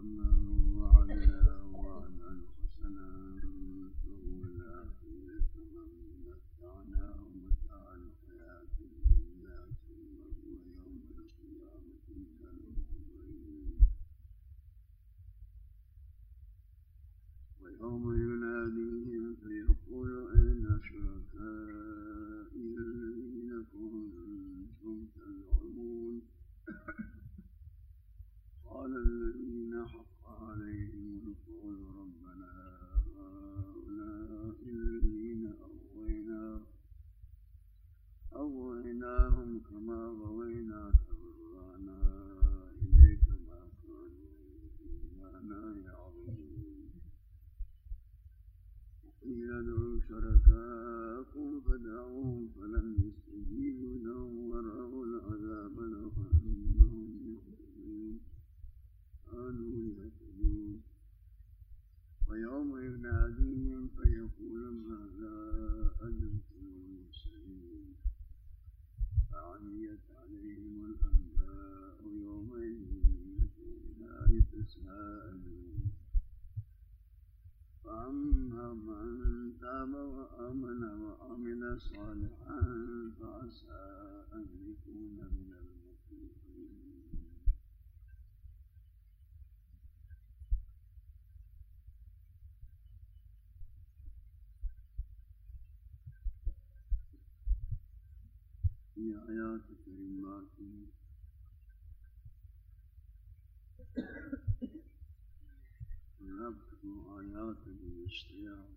Um, out and you stay out.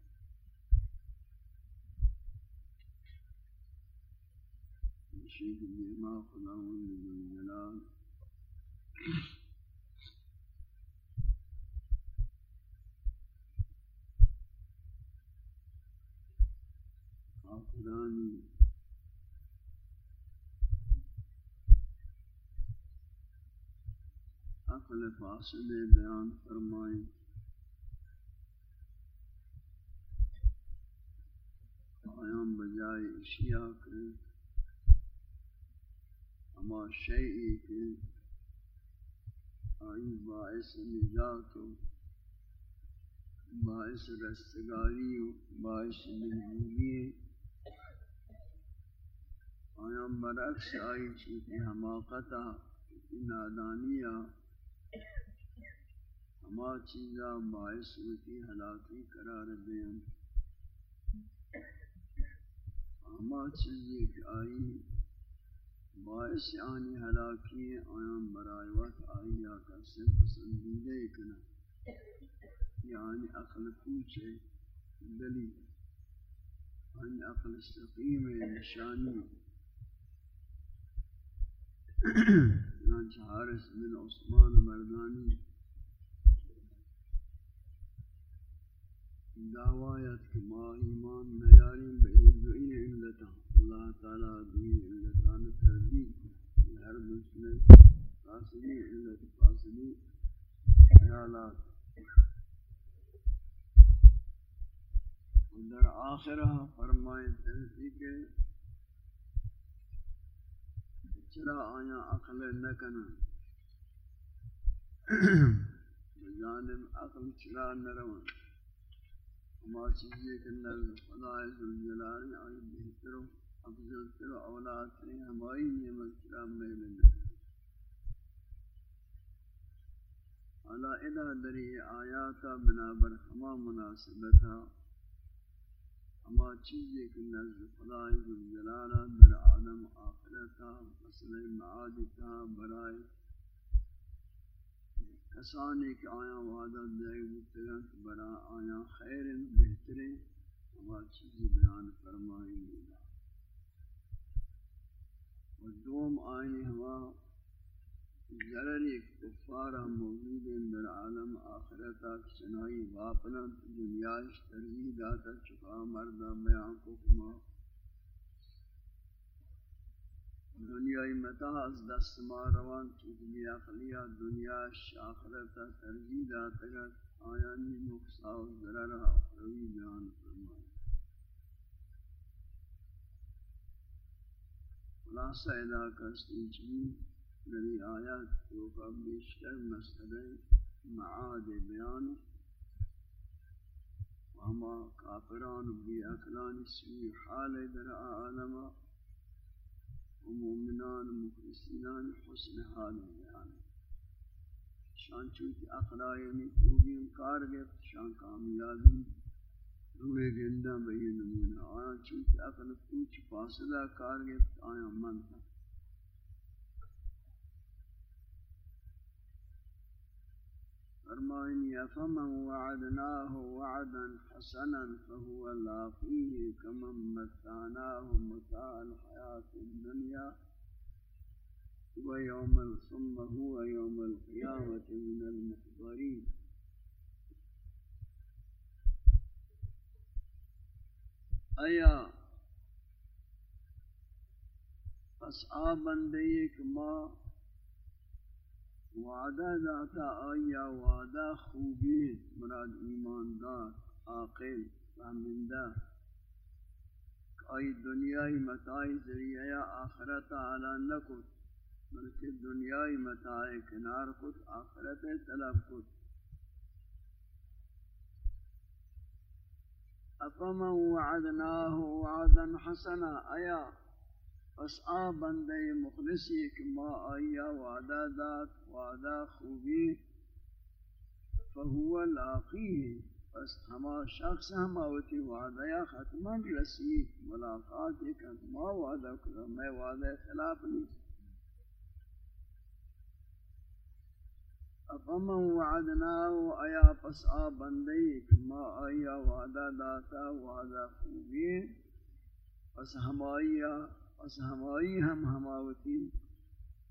الشيخ الجلال حافظان عقل فاصل بیان فرمائیں آیام بجائے اشیاء کے اما شیئی کے آئی باعث نجات و باعث رستگاری و باعث مجبوری آیام برعکس آئی چیزیں حماقتہ نادانیہ ہما چیزا باعث ہوتی ہلاکی قرار دیں ہما چیزی کہ آئی باعث آنی ہلاکی آیان برائے وقت آئی یا کسی پسندیدے کنا یعنی عقل پوچھے دلی آنی یعنی عقل استقیم نشانی. چنانچہ حارس بن عثمان مردانی. دعوایت کہ ما ایمان نیاریم بعید و این علتا اللہ تعالیٰ دین علتان تردید ہر مسلم فاصلی علت فاصلی خیالات. در آخرہ فرمائیں تحقیق چرا آیا عقل نکنا بجانب عقل چرا نروان ہما چیزیں کہ نزد خدا ذوالجلال آئی بہتر و افضل تر و اولاد ترین ہماری نعمت چرا میل نکنا علا الہ دری آیاتا بنابر ہما مناسبتا ہما چیزیں کہ نزد خدا ذوالجلال در عالم آخرتا فصل معادتا برائے کسانی کہ آیا وعدہ دے گتگن برا آیا خیر بہترین ہما چیزی بیان فرمائیں گے و دوم آئین ہما ضرری کفارہ موجود در عالم آخرتا چنائی واپنا دنیاش ترہید آتا چکا، مردہ بیان کو کما۔ دنیای متاع از دست ما روان چیزی عقلیہ دنیا آخرت ترجیح داتگر آیانی نقصا و ضرر اخروی بیان فرمائے خلاصہ ادا کرستی چیز نبی آیات تو کا بیشتر مسئلہ معاد بیان وما کافران بی اکلان سوی حال در مومنان ومؤمنان مخلصینان حسن حال بیان. شان چونکہ اقلائی میں خوبی انکار گئے شان کامیابی روئے گندہ بئی نمونہ. آیا چونکہ اقل پوچھ فاصلہ کار گئے آیا منتا فرمائنی افمن وعدناه وعدا حسنا فهو لاقيه كمن متعناه متاع الحياة الدنيا ويوم ثم هو يوم القيامة من المحضرين. پس آ بندے ما وعدہ ذاتا آیا وعدہ خوبی مراد ایماندار عاقل فهمندہ آئی دنیای متاعی ذریعہ آخرت علا نکت بلکہ دنیای متاعی کنار کت آخرت طلب کت افمن وعدناه وعدا حسنا. آیا پس آ بندے مخلصی کہ ما آیا وعدہ دات وعدہ خوبی، فہو لاقی، پس ہما شخص ہم آوتی وعدہ یا ختمان رسی ملاقات ایک ما وعدہ کرا میں وعدہ خلاف نہیں افمن وعدناه آیا، پس آ بندے ما آیا وعدہ داتا، وعدہ خوبی، پس ہم آیا اس ہمائی ہم ہماوتی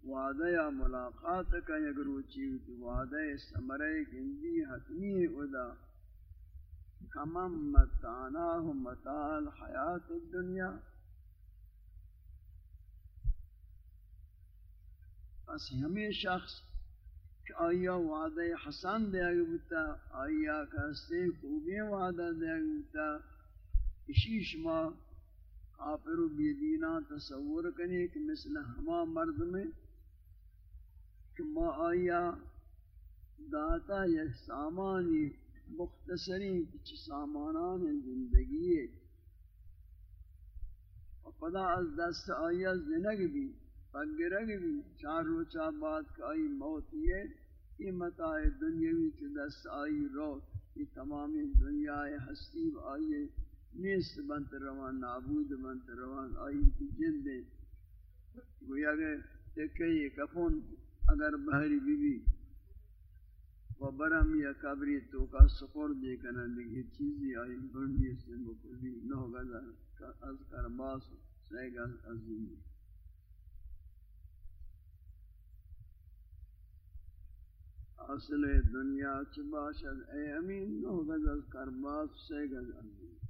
وعدہ یا ملاقات کا یک روچی ہوتی وعدہ سمرے گندی حتمی ادا. کمم متعناہ متاع الحیات الدنیا اس ہمیں شخص کہ آیا وعدہ حسن دیا گتا آیا کہستے خوبی وعدہ دیا گتا اسی شما کافر و بیدینہ تصور کرنے کہ مثل ہما مرد میں کہ ما آیا داتا یک سامانی مختصری کچھ سامانان زندگی ہے۔ پدا از دست آیا زنگ بھی پگرگ بھی، چار روچہ بعد کہ آئی موت یہ یہ متاع دنیاوی کے دست آئی روت یہ تمامی دنیا ہستی آئیے نیست بنت روان، نابود بنت روان آئی کی جن دے گویا کہ تکے یہ کفون اگر بہری بی بی و برم یا قبری تو کا سفر دے کنا دیکھے چیزی آئی بندی سے بکلی، نو گزا از کرباس سی گز عظیم اصل دنیا چباشد اے امین، نو گز از کرباس سی گز عظیم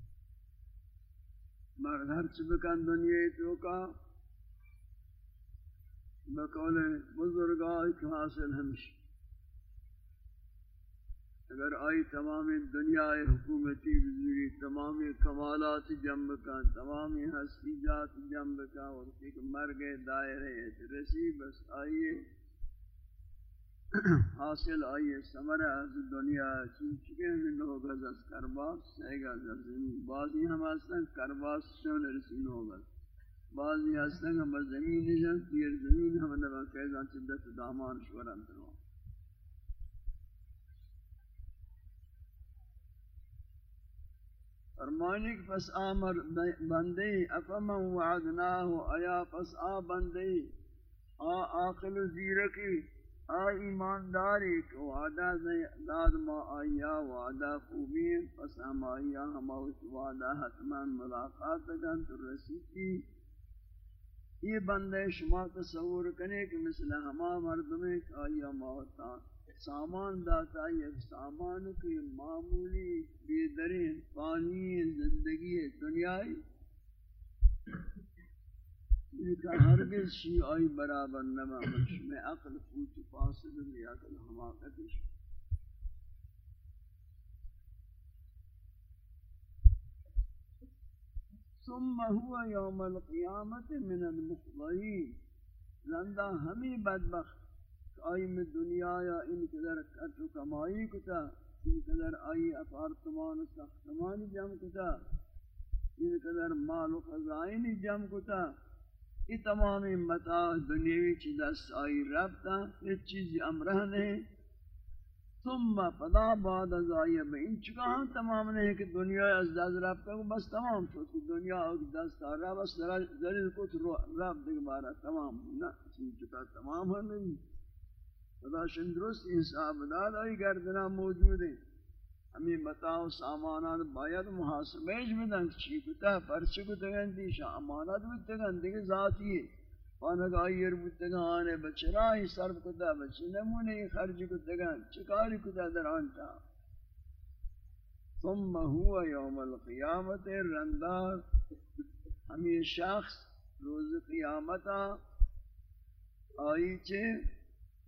مرد ہر چبکن دنیا تو کا بقول بزرگاہ حاصل ہمش اگر آئی تمام دنیا حکومتی بزرگی تمام کمالات جنب کا تمام ہستی جات جنب کا اور ایک مرگ دائرے رسی بس آئیے حاصل آئیے سمرہ از دنیا چونچکے ہمیں نو گز از کرباس سی گز از زمین. بعضی ہم ہستن کرباس شون رسی نو گز بعضی ہستن ہم زمین جن پیر زمین ہم نبا قیدان چدت دامان شورن تنو. فرمانی کہ پس آمر بندی، افمن وعدناہ آیا پس آ بندی؟ آ آقل زیرکی. آ ایمانداری کو وعدہ داد ما آیا وعدہ خوبی، پس ہم آیا ہم اس وعدہ حتما ملاقات گن تو رسیتی یہ بندے شما تصور کرنے کہ مثل ہما مردمیں کہ آیا موتا سامان داتا یہ سامان کی معمولی بیدرین پانی، زندگی دنیای۔ لیکن ہرگز شی آئی برابر نما مش میں عقل پوچھ فاصل بھی عقل حماقتش ثم هو يوم القيامة من المقضين زندہ ہمیں بدبخت آئی میں دنیا یا ان قدر کتو کمائی کتا، ان قدر آئی اپارتمان ساختمان جم کتا، ان قدر مال و خزائن جم کتا۔ یہ تمام متاع دنیاوی چی دست آئی ربتا یہ چیزی امرہ نہیں ثم پدا بعد از آئی بین چکا ہم تمام نہیں کہ دنیا از دست ربتا کو بس تمام شد، کہ دنیا از دست آرہ بس ذریل کت رب دیکھ بارا تمام نا چکا تمام ہے نہیں۔ خدا شندرست انصاب داد آئی گردنا موجود ہے ہمیں بتاؤ سامانات باید محاسبیش بدن، چی کتا، پرچی کتا گندی شا امانت بودتا گندی ذاتی ہے۔ پانک آئیر بودتا گانے بچرائی صرف کتا بچی، نمونے خرج کتا گند چکاری کتا در آنتا۔ ثم ہوا یوم القیامت رندار ہمیں شخص روز قیامتا آئی چھے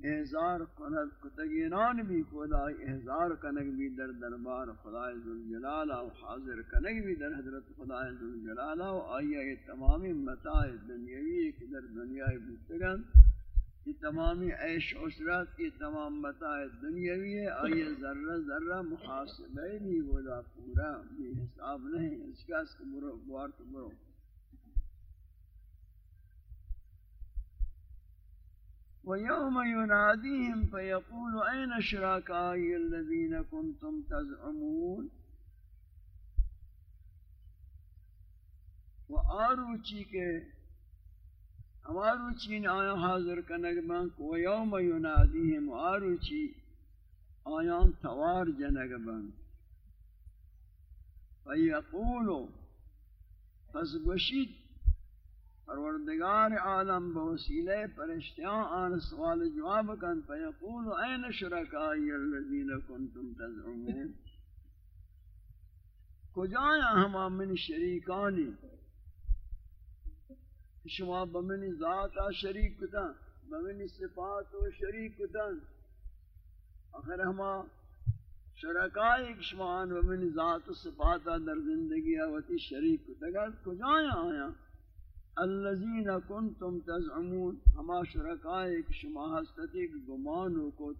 احزار کند کتگینان بھی خدای احزار کنگ بھی در دربار خدای ذوالجلال و حاضر کنگ بھی در حضرت خدای ذوالجلال و آئیہ یہ تمامی متاع دنیاوی کہ در دنیای بودتگن. یہ تمامی عیش عسرت یہ تمام متاع دنیاوی ہے آئیہ ذرہ ذرہ محاسبہ بھی بولا پورا بھی حساب نہیں اس کا اس کو برو، بوارت برو. ويوم يناديهم فيقول أين شركائي الذين كنتم تزعمون؟ وآروچی کے ہماروچی نے آیا حاضر کنگ بانک ویوم ینادیہم آروچی آیان توار جنگ بانک فیقولو پس گوشید پروردگار عالم بوسیلے پرشتیاں آن سوال جواب کن، فیقول این شرکائی الذین کنتم تزعمون کجایا ہما من شریکانی؟ شما بمن ذاتا شریک کتا بمن صفات و شریک کتا آخر ہما شرکائی شما آن بمن ذات و صفاتا در زندگی آواتی شریک کتا کجایا آیا؟ الذين كنتم تزعمون، ہما شرکائے کہ شما ہستے کہ گمان کو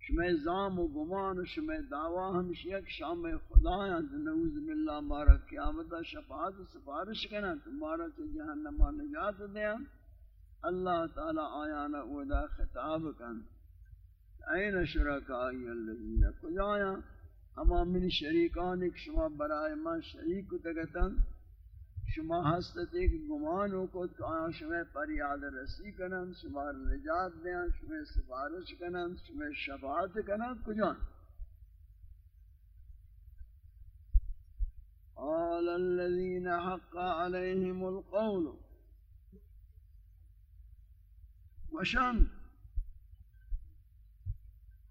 شما زام و گمان و شما دعوی ہمشی کہ شام خدا ہیں نعوذ باللہ مارا قیامت شفاعت سفارش کرنا تمہارا سے جہنم نجات دیا۔ اللہ تعالی آیانا ودا خطاب کن۔ این شرکائی الذین کجایا ہما من شریکان ایک شما برائے من شریک تگتن۔ شما ہستت ایک گمان ہو کو کہ آیا شما پر یاد رسی کنن شما نجات دیں شما سفارش کنن شما شفاعت کنن کجان؟ قال الذين حق عليهم القول. وشن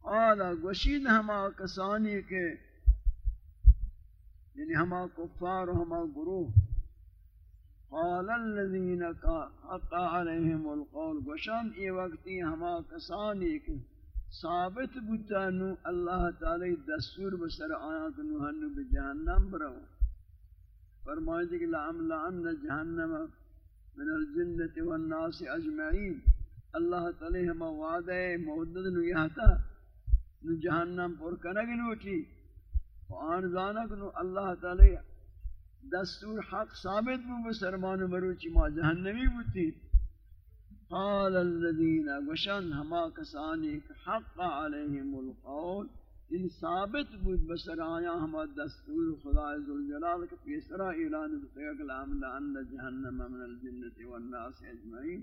قال، گوشید ہما کسانی کے یعنی ہما کفار و ہما گروہ قال الذين حق عليهم القول گوشان ای وقتی ہما کسانی کہ ثابت بتانو اللہ تعالی دستور بسر آیا کہ نوحنو بجہنم برو۔ فرمائے کہ لعملعن جہنم من الجنة والناس اجمعین۔ اللہ تعالی ہما وعدہ مودد نو یہتا نو جہنم پر کنگ نوٹی وآن زانک نو اللہ تعالی دستور حق ثابت بو بسرمان مروچی. ما جہنمی بوتی قال الذين وشن ہما کسانی حق علیہم القول. ان ثابت بود بسر آیا ہما دستور خدا ذوالجلال کے پیسرا اعلان بتیا کلام لأن جہنم من الجنة والناس اجمعین.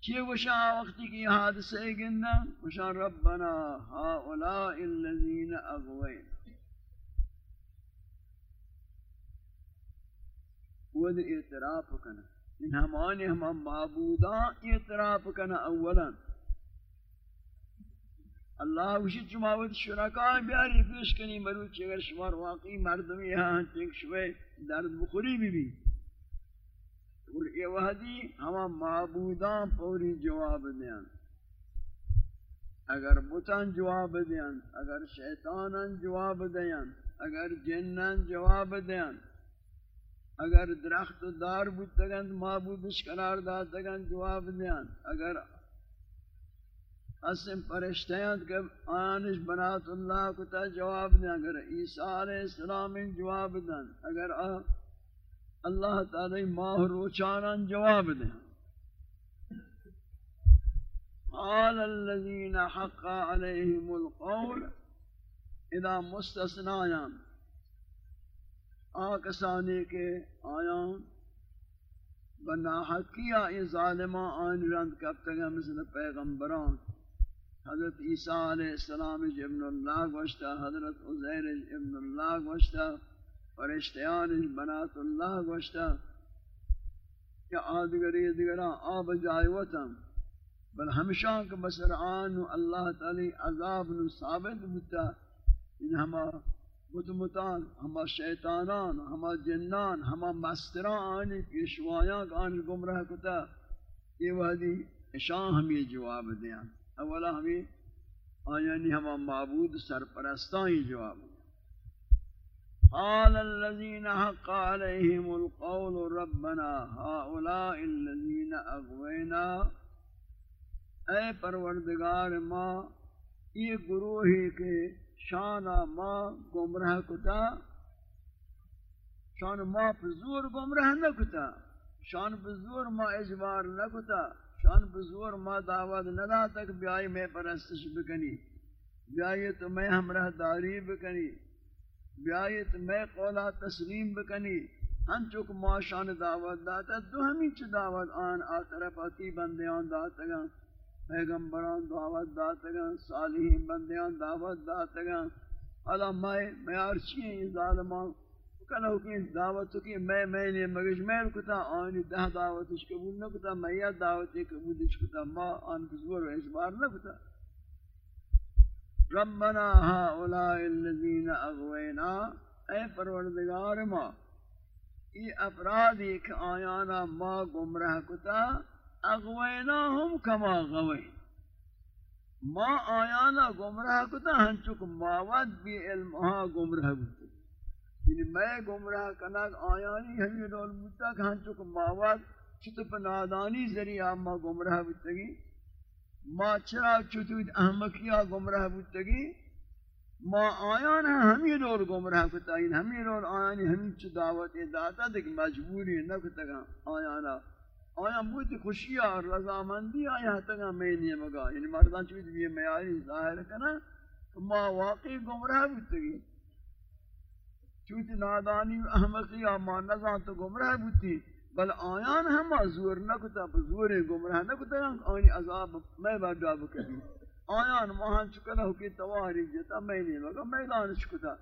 چی وشا وقتی کی حادثے گندہ وشا ربنا هؤلاء الذين اغوین ود اعتراف کنا ان ہمانے ہم معبودان اعتراف کنا اولا. اللہ وشی چماوت شرکاء بیاری پیش کنی مروچ اگر شمار واقعی مردمی ہاں تنک شوئے درد بخوری بھی بھی اور یہ وحدی ہم معبودان پوری جواب دیان اگر بتان جواب دیان اگر شیطانان جواب دیان اگر جنان جواب دیان اگر درخت دار بودتگن معبودش قرار دادتگن جواب دیان اگر اسم پرشتیاں کہ آنش بنات اللہ کو تا جواب دیں اگر عیسیٰ علیہ السلام جواب دیں اگر اللہ تعالی ماہ روچانا جواب دیں قال الذين حق عليهم القول اذا مستثنایان آکسانی کے آیان بنا حقیہ یہ ظالمہ آن رند کب تک مثل پیغمبران۔ حضرت عیسیٰ علیہ السلام ابن اللہ گوشتا حضرت عزیر ابن اللہ گوشتا فرشتیان بنات اللہ گوشتا یا آدگری دیگران آب جائیوتاں بل ہمیشہ کہ بسر آن اللہ تعالی عذاب نو ثابت بتا ان ہما متمتان ہما شیطانان، ہما جنان، ہما مستران آنی پیشوایاں آنی گمراہ کتا. یہ وحدی اشان ہم یہ جواب دیا اولا ہمیں آیانی ہما معبود سرپرستان یہ جواب دیا قال الذين حق عليهم القول ربنا هؤلاء الذين أغوينا اے پروردگار ما یہ گروہی کے شان ما گمراہ کتا، شان ما پزور گمراہ نہ کتا شان پزور ما اجبار نہ کتا شان پزور ما دعوت نہ دا تک بیائی میں پرستش بکنی، بیائی تو میں ہمراہ داری بکنی، بیائی تو میں قولا تسلیم بکنی ہن چک ما شان دعوت داتا، دو ہمیں چھ دعوت آن آطرف آتی بندیان داتا گا۔ پیغمبران، دعوت داتگان صالحین بندیان، دعوت داتگان حالا میں میں ارچی ہیں، یہ ظالمان کلو کی دعوت کی میں میں نے مگش میں کتا آنی دہ دعوت اس قبول نہ کتا، میں یا دعوت قبول اس کتا، ما آن بزور اس بار نہ کتا. ربنا هؤلاء الذين اغوينا اے پروردگار ما، یہ افراد ایک آیانا ما گمراہ کتا اغویناہم کما غوین۔ ما آیانا گمراہ کتا ہنچک ماوت بھی علم ہاں گمراہ بودتا یعنی میں گمراہ کنک آیانی ہمی رول بودتا کہ ہنچک ماوت چطپ نادانی ذریعہ ما گمراہ بودتا گی۔ ما چرا چطود احمقیہ گمراہ بودتا گی۔ ما آیان ہمی رول گمراہ کتا یعنی ہمی رول آیانی ہمی چو دعوت داتا دیکھ مجبوری نہ کتا گا آیانا آیا بہت خوشی اور رضامندی آیا تک میں نہیں مگا۔ یعنی مردان چوید بھی معیاری ظاہر کرنا تو ما واقعی گمراہ بودتی چوت نادانی و احمقی ما نزان تو گمراہ بودتی۔ بل آیان ہم زور نکتا زور گمراہ نکتا یعنی آنی عذاب میں بڑا بکتی۔ آیان وہاں چکلہ ہو کی تواری جتا میں نہیں مگا، میدان چکتا۔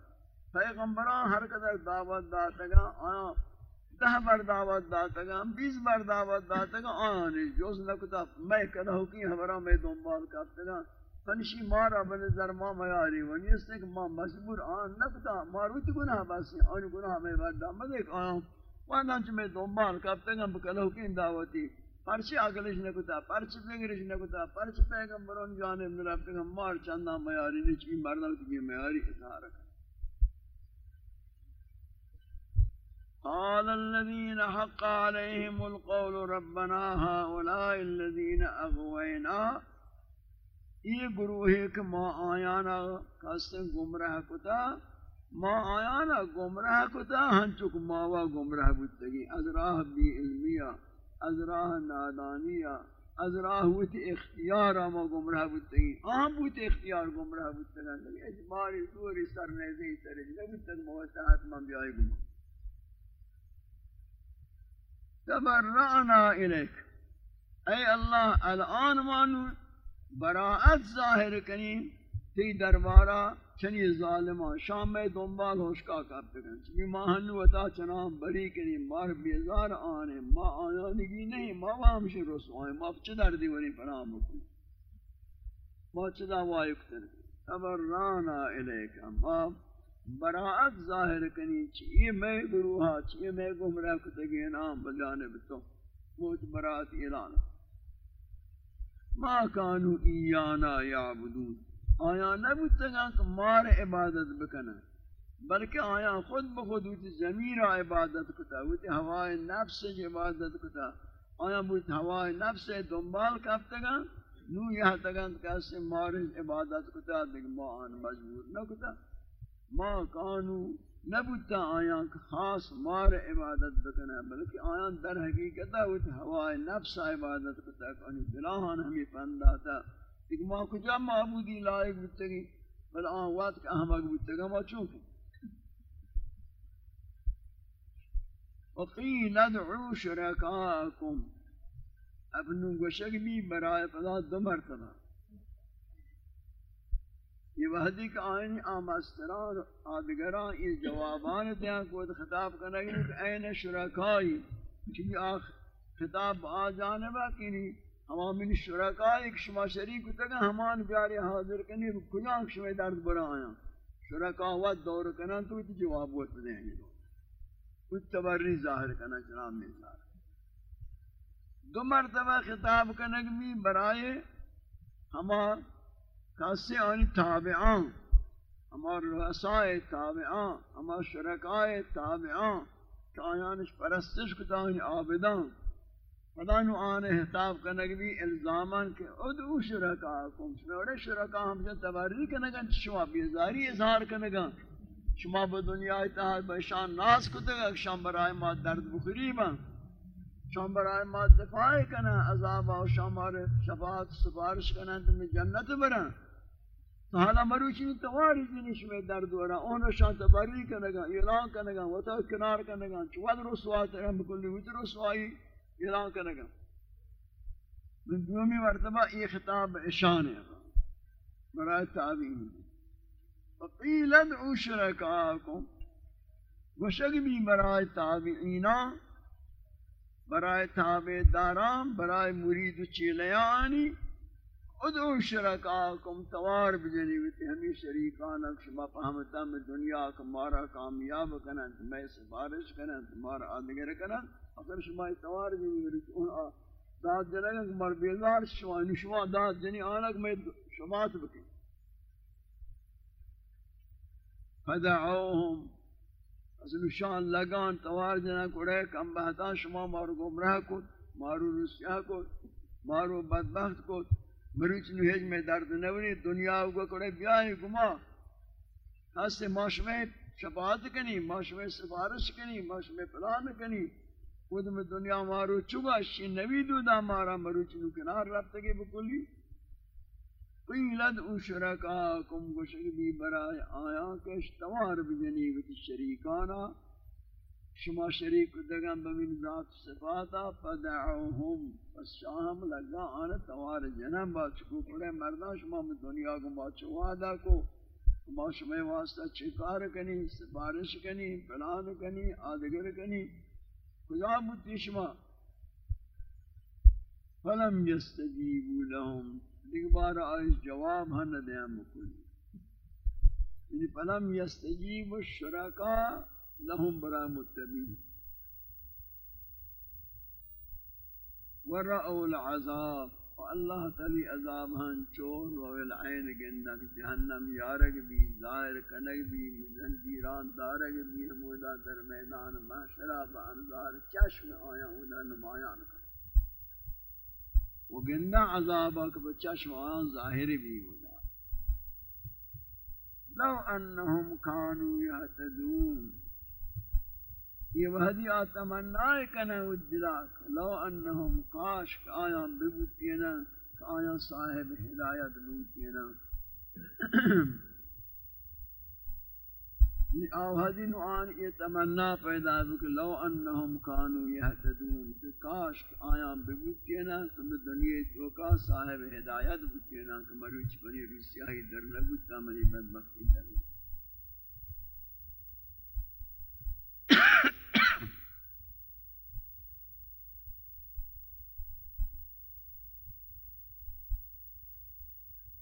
پیغمبران ہر قدر دعوت داتا گا آیان دہ بار دعوت داتا گا، بیس بار دعوت داتا گا آنی جوز نکتا میں کدہ ہو کی ہمارا میں دنبال کرتا گا۔ فنشی مارا بنظر ما میاری ونی، اس نے کہ ما مجبور آن نکتا ماروت گناہ باسی آنی گناہ میں بردہ مدیک آن وانا چھ میں دنبال کرتا گا بکلہ ہو دعوتی۔ پرچی آگلش نکتا پرچی فکرش نکتا پرچی پیغمبرون جانب نرابتا گا مار چندہ میاری نیچی مردہ کی میاری اظہار رکھا قال الذين حق عليهم القول ربنا هؤلاء الذين اغوينا یہ گروہ ایک ما آیانا کسن گمراہ کتا. ما آیانا گمراہ کتا، ہنچک ماوا گمراہ بودتگی. از راہ بی علمیہ از راہ نادانیہ از راہ ویت اختیار ما گمراہ بودتگی. آہم بوت اختیار گمراہ بودتگی. اجباری دوری سر نیزی ترجی نبودتگ موسیحات من بیائی گمراہ تبرعنا الیک اے اللہ الان مانو براعت ظاہر کنی تی دربارہ چنی ظالمہ، شام میں دنبال ہوشکا کرتے گئے چنی ماہنو وطا چنام بری کنی مار بیزار آنے، ما آیانگی نہیں، ما وامشی رسوائے ما چدر دیوری پنام بکن۔ ما چدا وائکتر تبرعنا الیک ما براعت ظاہر کنی، چیئے میں گروہا چیئے میں گمراہ کتگی نام بجانب تو موت براعت اعلان۔ ما کانو ایانا یعبدون۔ آیا نبوتگا کہ مار عبادت بکنا، بلکہ آیا خود بخود ہوتی زمین عبادت کتا ہوتی ہوائے نفس عبادت کتا۔ آیا بوت ہوائے نفس دنبال کب نو یہ تگا کیسے مارج عبادت کتا، دیکھ ما آن مجبور نہ کتا۔ ما کانو نبوتا آیا خاص مار عبادت بکنا بلکہ آیا در حقیقتا ہوتی ہوائے نفس عبادت کتا کنی دلاہان ہمیں پنداتا. دیکھ ما کجا معبودی لائق بتگی بل آن وقت کہ احمق بتگا ما چونکہ وقیل ادعو شرکاکم. ابنو گوشک بھی برائے فضا دو مرتبہ یہ وحدی کا آئین آمستران آدگران یہ جوابان دیا کو خطاب کرنے گی کہ این شرکائی چلی آخ خطاب آ جانبا کنی ہما من شرکائی، کہ شما شریک تگا ہمان بیاری حاضر کنی کجا شما درد برا آیا شرکا وقت دور کنن تو جواب ہوتا دیں گے۔ کچھ تبری ظاہر کرنا جناب میں ظاہر دو مرتبہ خطاب کنگمی برائے ہما کسی آنی تابعان ہما رؤسائے تابعان ہما شرکائے تابعان کہ آیانش پرستش کتا آنی آبدان خدا نو آنے خطاب کنگمی الزامان کہ ادعو شرکاکم شنوڑے شرکا ہم سے تبری کنگا شما بیزاری اظہار کنگا شما به دنیا اتحاد به شان ناز کتے گا برای ما درد بخری با، شان برای ما دفاع کنا عذاب و شان مار شفاعت سفارش کنا تم جنت برن حالا مروچی تواری جنی شما درد ورا اون شان تبری کنگا اعلان کنگا و تا کنار کنگا چواد رسوات ہم بکلی ویت رسوائی اعلان کنگا من دومی مرتبہ یہ خطاب اشان ہے برای تعبیم فقیل ادعو شرکاکم گوشک بھی برائے تابعینا برائے تابعداران برائے مرید چیلیانی ادعو شرکاکم، توار بجنی بیتی ہمیں شریکان شما پہمتا میں دنیا کمارا کامیاب کنن میں سفارش کنن تمہارا آدگر کنن اگر شما توار جنی بجنی بیتی داد جنگا کمار بیدار شما شما داد جنی آنک میں شما تبکی فدعوهم از نشان لگان توار جنا کڑے کم بہتا شما مارو گمراہ کو مارو رسیا کو مارو بدبخت کو مروچ نویج میں درد نوری دنیا کو کڑے بیائی گما۔ ہستے معاشمے شفاعت کنی معاشمے سفارش کنی معاشمے پلان کنی۔ خود میں دنیا مارو چگا شی نوی دو دا مارا مروچ نو کنار رفتگی بکلی۔ قیلد او شرکاکم گوشک بھی برای آیا کش، توار بجنی وچ شریکانا۔ شما شریک دگم بمین ذات صفاتا، فدعوهم. پس شاہم لگا آنا توار جنم با چکو پڑے مردان شما میں دنیا کو با چوادا کو؟ شما شما واسطہ چکار کنی؟ سفارش کنی؟ پلان کنی؟ آدگر کنی؟ کجا بودتی شما؟ فلم یستجیبو لهم. دیکھ بار آئیس جواب ہن دیا مکلی یعنی فلم یستجیب الشرکا لهم برا متبین ورعو العذاب واللہ تعالی عذاب ہن چور و العین گندہ جہنم یارگ بھی، ظاہر کنگ بھی مزن دیران دارگ بھی ہمودا در میدان محشرہ با انظار چشم آیا اودا نمایان کر وہ گندہ عذاب کہ بچہ شوان ظاہر بھی ہونا لو انہم کانو یہتدون یہ وحدی آتمنا کنا ودلاک لو انہم کاش کہ آیا ببوتینا کہ آیا صاحب ہدایت بوتینا. آوہدی نوآن یہ تمنا پیدا کہ لو انہم کانو یہتدون کہ کاش آیاں بگوتینا تم دنیا توکا صاحب ہدایت بگوتینا کہ مروچ پنی روسیاہی در لگوتا منی بدبختی در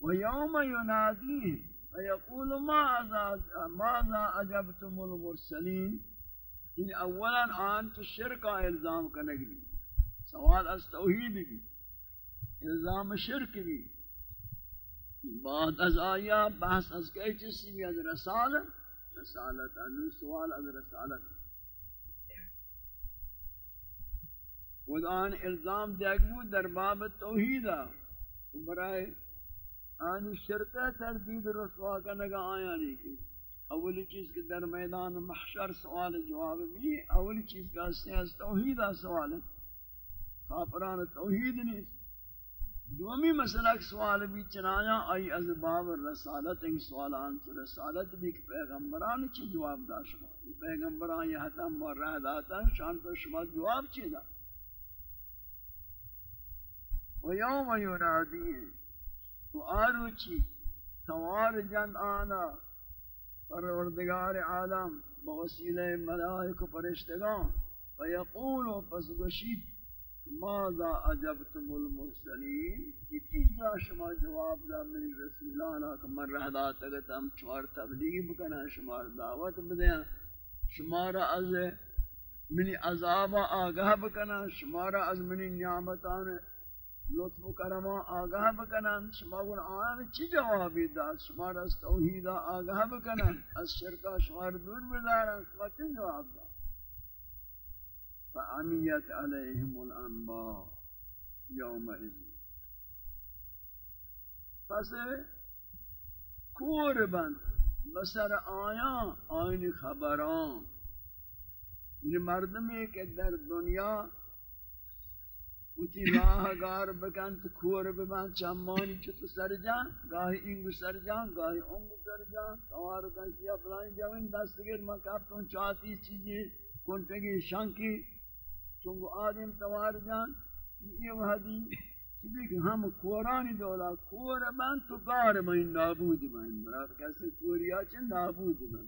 ويوم يناديه فيقول ماذا ماذا أجبتم المرسلين؟ إن أولا أنت الشرك إلزام كنجني سوال أستوهيد بي إلزام الشرك بي بعد از آیا بحث از کئی چیزی بھی از رسالت. رسالت انو سوال از رسالت. ود آن الزام دیکھ بود در باب توحید. برای آنی شرکہ تردید رسوا کا نگا آیا نہیں کی۔ اولی چیز کے در میدان محشر سوال جواب بھی اولی چیز کا سیاس توحیدہ سوال ہے کافران توحید نہیں دومی مسئلہ سوال بھی چنایا آئی از باب رسالت ان سوالان سے رسالت بھی کہ پیغمبران چی جواب دا شما؟ پیغمبران یہ حتم و رہ داتا شان پر شما جواب چی دا و یوم ینادین و آروچی توار جند آنا، پروردگار عالم، بوسیلہ ملائک و پرشتگان و یقول و پس گشید ماذا عجبتم المرسلین؟ کی چیزا شما جواب دا؟ منی رسولانا کہ من رہ داتا کہ ہم چوار تبلیغی بکنا شمار دعوت بدیا. شمارا از منی عذاب آگاہ بکنا شمارا از منی نعمتان لطف و کرم آگاہ بکنن. شما گون آن چی جوابی داد؟ شما را از توحید آگاہ بکنن. از شرکا شما را دور بدارن شما چی جواب داد؟ فعمیت علیہم الانباء یوم ازی پس کور بند. بسر آیا آئین خبران. یعنی مردمی که در دنیا اتی راہ گار بکن تو کور ببن چمانی چت سر جان گاہی انگ سر جان گاہی انگ سر جان توار کن کیا فلانی جوین دست گر میں کہتا چاہتی چیزیں کنٹگی شانکی چونگو آدم توار جان یہ وحدی چیزی کہ ہم کورانی دولا کور بن تو گار میں نابود بن مراد کیسے کوریا چھ نابود بن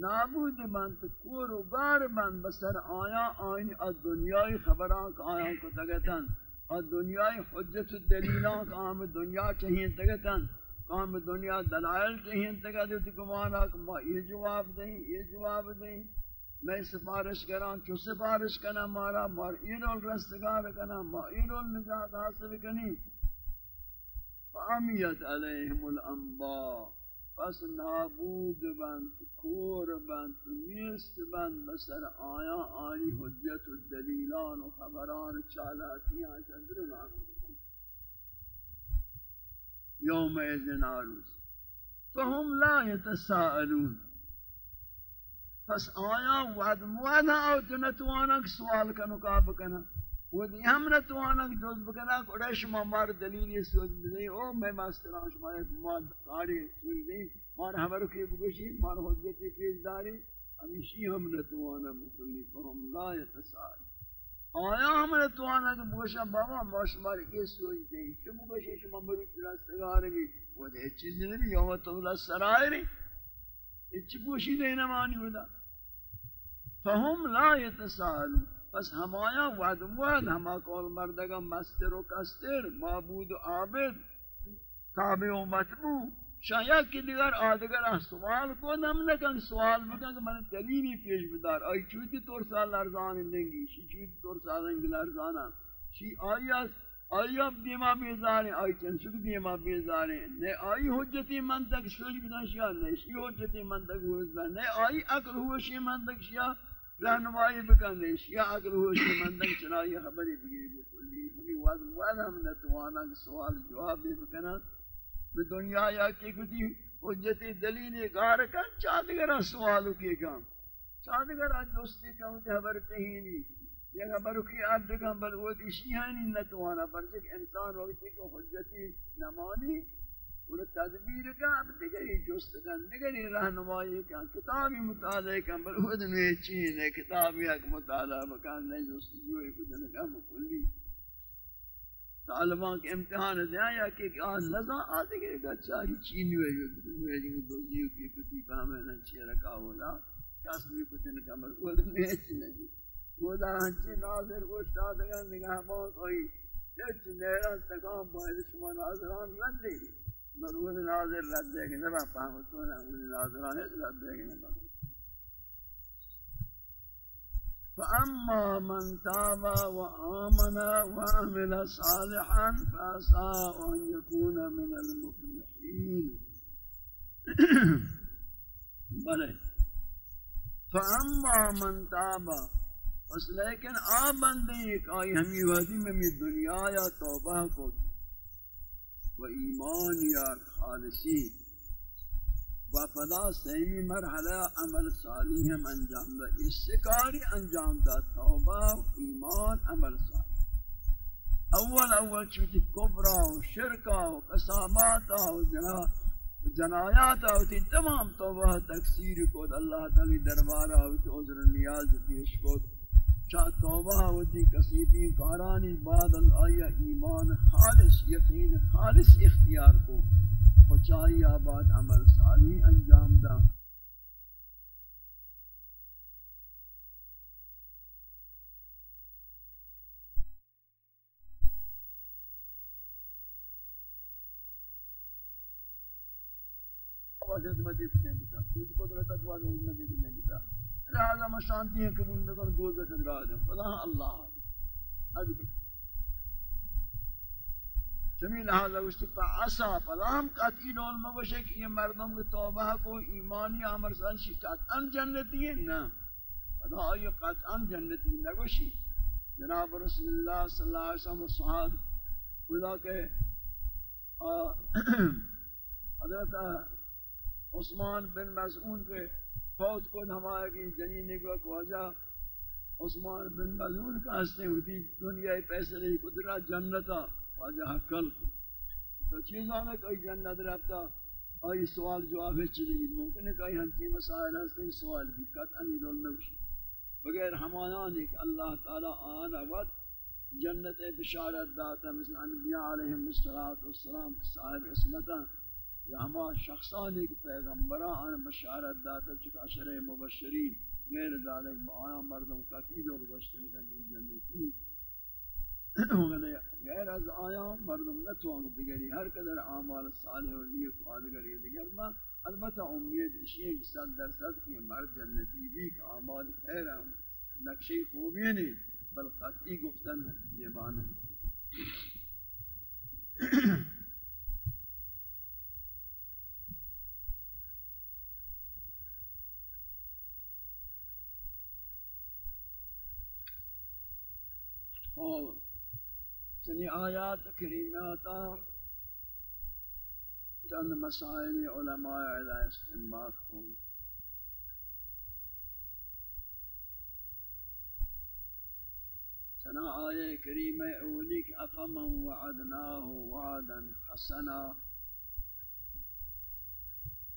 نابود بند کور و گار بند بسر آیا، آئین از دنیای خبران که آیا کو تگتن. از دنیای حجت و دلیلان که آم دنیا چہین تگتن. کام دنیا دلائل چہین تگتن. کمانا کہ ما یہ جواب دیں یہ جواب دیں میں سفارش کران، چو سفارش کنا مارا، مار ایرول رستگار کنا ما ایرول نجات حاصل کنی فامیت علیہم الانباء. پس نابود بند، کور بند، نیست بند، بسر آیا آنی حجت و دلیلان و خبران چالاکیاں چندر نابود. یوم ایزن آروز. فهم لا يتساءلون پس آیا وعد موعد او تنتوانا سوال کنو کاب کنا وہ دی ہم نہ تو انا جوز بکنا کوڑا شما مار دلیل یہ سوچ دے او میں ماستر شما ایک ماد کاری سوئی دے مار ہمارو کی بگوشی مار حجت پیش داری ہمیشی ہم نہ تو انا مکلی فهم لا يتسال آیا ہم نہ تو انا کہ بگوشا بابا ماش مار کی سوچ دے چھ بگوشی شما مری راستگار بھی وہ دے چیز نہیں یوم تو لا سرائے اچ بوشی دینا مانی ہودا فهم لا يتسالون پس ہمایا وعد وعد ہما کول مردگا مستر و کستر معبود و عابد، تابع و مطبوع شاید کہ دیگر آدگر سوال کو نم نکن سوال بکن کہ من دلیلی پیش بدار. آئی چوتی طور سال لرزان لنگی شی چوتی طور سال لنگی لرزانا شی آئی از آئی اب دیما بیزارے آئی چند شک دیما بیزارے نے آئی حجتی من تک شوش بدن شیا نہیں شی حجتی من تک ہوئے نہیں آئی اکر ہوئے شی من تک شیا رہنمائی بکنے یا اگر ہوش مندن چنائی خبری بگیری بکلی، ہمیں وعد وعد ہم نتوانا سوال جواب دے بکنا۔ دنیا یا کی کتی حجتی دلیل گار کن چاہدگرہ سوالو کی کام چاہدگرہ دوستی کام تے خبر کہیں نہیں یہ خبر کی عبد کام بل وہ اسی ہے نہیں نتوانا۔ پر جک انسان وقتی کو حجتی نمانی اور تدبیر کا اب دیگری جست کن دیگری رہنمائی کن کتابی مطالعہ کن بل خود میں چین ہے کتابی ایک مطالعہ بکن نہیں جست جوئی کدن کا مکلی طالبان کے امتحان دیا یا کہ آن نظام آتے گئے گا چاری چینی ہوئے جو دوئے جنگی دوزیو کی کتی پہ ہمیں ننچی رکھا ہولا کس بھی کتن کا مل خود میں چین ہے خدا ہنچی ناظر گوشت آدھگا نگاہ بہت ہوئی چچ نیران تکام باید شما ناظران رد دے مرود ناظر نبا فأما من تاب وآمن وعمل صالحا فأسى أن يكون من المفلحين. بلے. فأما من تابا بس لیکن آ بندے ایک آئی ہمی وحدی میں می دنیا یا توبہ کو و ایمان یا خالصی. و پدا سیمی مرحلہ عمل صالح ہم انجام دا اس سکاری انجام دا توبہ و ایمان عمل صالح. اول اول چوتی کبرا و شرکا و قصاباتا و جناب جنایات آتی تمام توبہ تکثیر کو اللہ تعالی دربارہ آتی عذر نیاز پیش کو چاہ توبہ ہوتی کسیتی کارانی بعد الآیہ ایمان خالص، یقین خالص اختیار کو پچائی آباد عمل صالح انجام دا وجد مجھے پتنے بتا کیونکہ قدرت اکوار مجھے پتنے بتا لہذا میں شانتی ہیں قبول نہ کروں دو بے خدرا دیں فلا اللہ۔ حد چمی لہذا گوشتی پا عصا۔ پلا ہم قطعی نول مگوشے کہ یہ مردم کی توبہ کو ایمانی عمر سنشی قطعا جنتی ہے نا۔ پلا یہ قطعا جنتی نگوشی۔ جناب رسول اللہ صلی اللہ علیہ وسلم و صحاب۔ خدا کے حضرت عثمان بن مسعون کے فوت کو ہمارے کی جنین کو واجہ عثمان بن مسعون کا ہستے ہوتی دنیا پیسے نہیں قدرت جنتا واجہ کل تو چیزاں میں کوئی جنت رہتا آئی سوال جواب ہے چلی گی۔ ممکن ہے کہ ہم کی مسائل ہستے سوال بھی قطعا رول نوشی بغیر ہمانان ایک اللہ تعالی آنا وقت جنت بشارت داتا، مثل انبیاء علیہم السلام صاحب اسمتا یا ہما شخصان ایک پیغمبران بشارت داتا چکا شرع مبشرین، غیر ذالک آیا مردم قتیل اور بشتن کنی جنتی غیر از آیا مردم نتوان دیگری ہر قدر اعمال صالح و نیک و آدگری دیگر ما، البتہ امید اشیاء کی صد درصد کی مرد جنتی بھی کہ اعمال خیر ہم نقشی خوبی نہیں بل قطعی گفتن زبان ہے اور چنی آیات کریماتا چند مسائل علماء علیہ استنباط کو چنا آیے کریم اولی کہ افمن وعدناه وعدا حسنا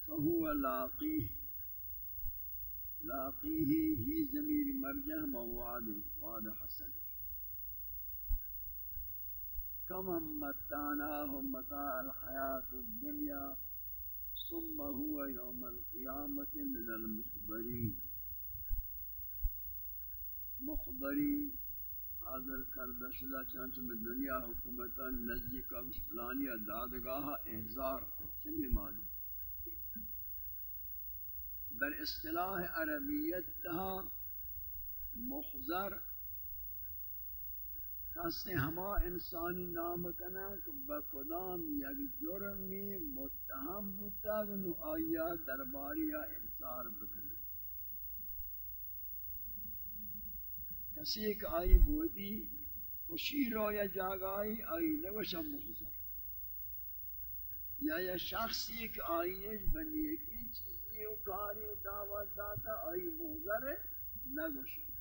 فهو لاقيه لاقيه ہی ضمیر مرجع موعد وعد حسن۔ كما متعناهم متاع الحياة الدنيا ثم هو يوم القيامة من المخبرين مخبرين حاضر کردہ شدہ چانچہ میں دنیا حکومتا نزدی کا فلانی دادگاہ احزار چنی معنی در اصطلاح عربیت تہا محضر کسی ہما انسانی نام کنا کہ بکدام یک جرمی متہم بوتا گنو آیا درباری یا انصار بکنا کسی ایک آئی بودی، خوشی رو یا جاگائی آئی نگوشم مخزر یا یا شخصی ایک آئی بنی ایکی چیزی و کاری دعوت داتا آئی محضر نگوشم.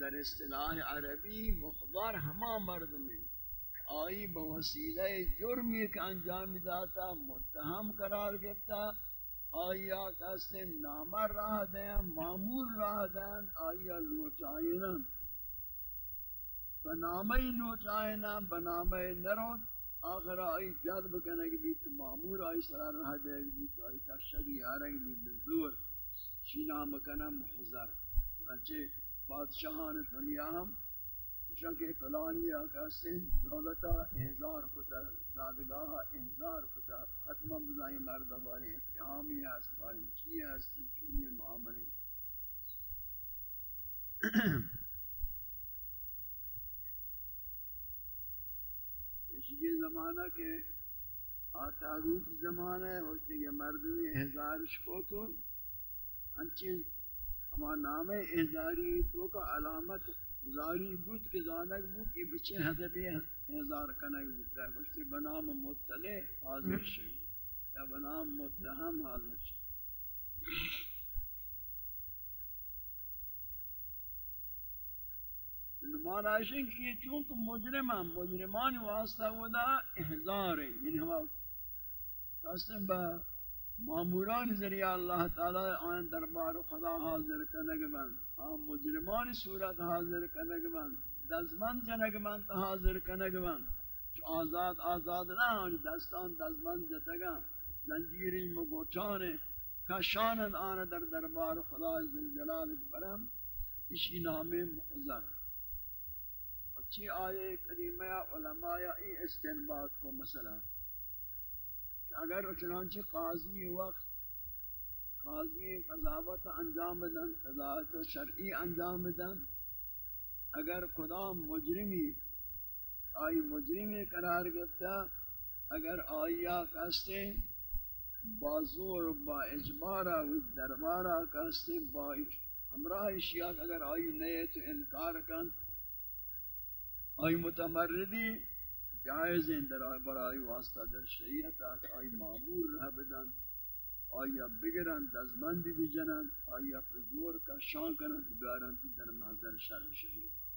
در اصطلاح عربی مخبر ہما مرد میں آئی بوسیلہ جرمی کا انجام داتا، متہم قرار گفتا آیا کسی نامر راہ دیں، معمول راہ دیں آیا لوچائنا بنامی لوچائنا بنامی نرود، آخر آئی جذب کرنے کی بیت، معمول آئی سرار راہ دے گی تو آئی تشگی آرہی بھی دور چی نام کنا محضر۔ انچہ بادشاہان دنیا ہم شک کلانی آقا سے دولتا احزار کتا، دادگاہ احزار کتا، حتما بزائی مرد باری اتحامی ہے اس باری کی ہے اس کی چونی معاملے۔ یہ زمانہ کے آتاگوت زمانہ ہے وقت یہ مرد میں احزار شکو تو انچین اما نام احزاری تو کا علامت زاری بود کہ زانک بود کہ بچے حضبی ہزار کنک بود ہے گوشتی بنام مطلع حاضر شو یا بنام متہم حاضر شو نمان آئیشن کہ یہ چونکہ مجرم ہیں مجرمان واسطہ ودا احضار ہیں۔ یعنی ہوا قسم با معموران ذریعہ اللہ تعالی آن دربار خدا حاضر کنگ من آن مجرمان صورت حاضر کنگ من دزمند جنگ من حاضر کنگ من چو آزاد آزاد نہ آنی دستان دزمند جتگا زنجیری مگوچان کشانند آن در دربار خدا جلال برم اسی نام محضر اچھی آیے کریمہ علماء ای استنباد کو مسئلہ اگر چنانچہ قاضی وقت، قاضی قضاوت انجام دن قضاوت شرعی انجام دن اگر خدا مجرمی، آئی مجرمی قرار گفتا اگر آیا کستے بازور با اجبارا و دربارا کستے با ہمراہ اشیاء، اگر آئی نئے تو انکار کن، آئی متمردی جائز ہیں در برائی واسطہ، در شریعت آت آئی معمول رہ بدن، آئی بگرن دزمند بھی جنن آئی زور کا شان کنن بیارن تی در محضر شر شریعت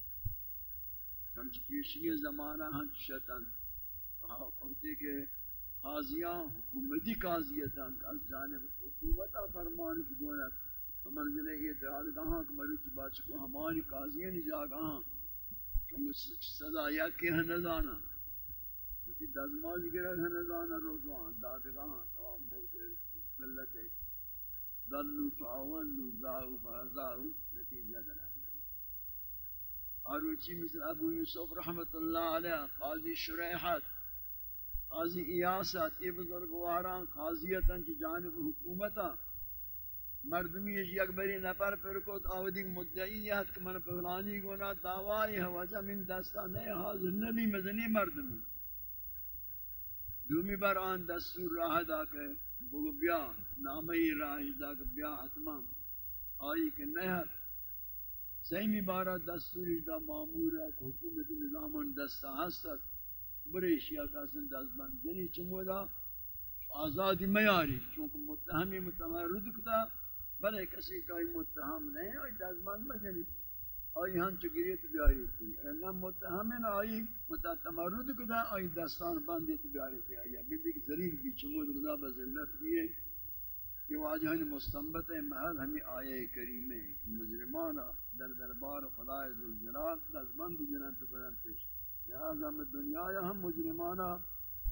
ہمچہ پیشنی زمانہ ہم شیطان وقتی کہ قاضیاں، حکومتی قاضیتاں، از جانب حکومتا فرمان شکونت منزل اعتراض گاہاں کہ مروچ بات کو ہماری قاضیاں نجا گاہاں سزا یا کہ نزانا اسی دزماز گرہ نزان روزوان دادگاہ تمام ملک ملت ضلوا فاولوا ضاعوا فازاعوا نتیجہ درہ اور اچھی مثل ابو یوسف رحمت اللہ علیہ، قاضی شریحت، قاضی ایاست ای بزرگواران قاضیتا کی جانب حکومتا مردمی جی یک بری نفر پر کو آودی مدعی ہے کہ من فلانی گنا دعوائی ہے، وجہ من دستا نہیں حاضر نبی مزنی مردمی. دومی بار آن دستور راہ دا کہ بگو بیا نامی راہ دا کہ بیا حتما آئی کہ نہیں سیمی بارا دستوری دا معمورا کہ حکومت نظام دستا ہستت بڑے اشیاء کا دست بند یعنی چمو دا آزادی میاری چونکہ متہمی متمرد کتا، بلے کسی کوئی متہم نہیں اور دست بند مجنی آئی ہم چگریت بیاری تھی۔ یعنی اگر متہمین آئی متتمرد کدا آئی دستان باندیت بیاری تھی۔ آئی ابھی دیکھ ذریل بھی چمود گدا بزلت دیئے کہ واجہن مستنبت محل ہمیں آئے کریمیں مجرمانا در دربار خدا عزوجلال دزمند جنانت برن پیش۔ لہذا میں دنیا یا ہم مجرمانا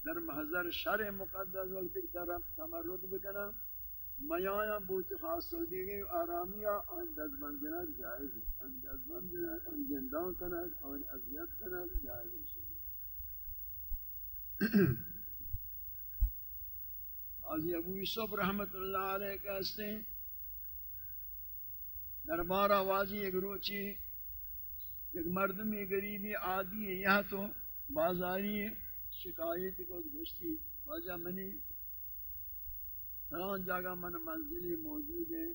در محضر شر مقدس وقت تک تمرد بکنا میاں بوت خاص ہو دی گئی آرامیا ان دزمند جنا جائز ان دزمند جنا ان زندان کنا ان اذیت کنا جائز حاضی ابو یوسف رحمت اللہ علیہ کہتے ہیں، دربار آوازی ایک روچی، ایک مردمی غریبی عادی ہے، یہاں تو بازاری شکایت کو گشتی واجہ منی فلان جگہ من منزلی موجود ہے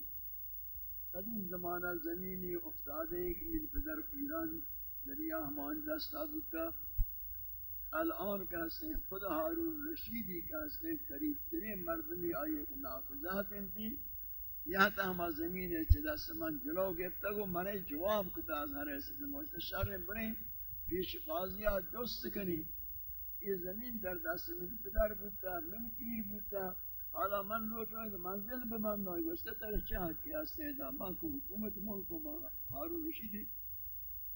قدیم زمانہ زمینی افتادے کہ من پدر پیران ذریعہ ہمان دستا بودتا الان کہتے ہیں خود حارون رشیدی کہتے ہیں قریب ترین مردمی آئیے کہ ناکزات انتی۔ یہاں تا ہما زمین ہے چلا سمن جلو گفتا گو منے جواب کتا از ہر ایسے موجود شر بریں پیش قاضیہ دوست کنی۔ یہ زمین در دست من پدر بودتا، من پیر بودتا۔ حالا من رو چون کہ منزل به من نای گوشته تر چه حقی هسته دا من کو حکومت ملک و ما هارون رشیدی.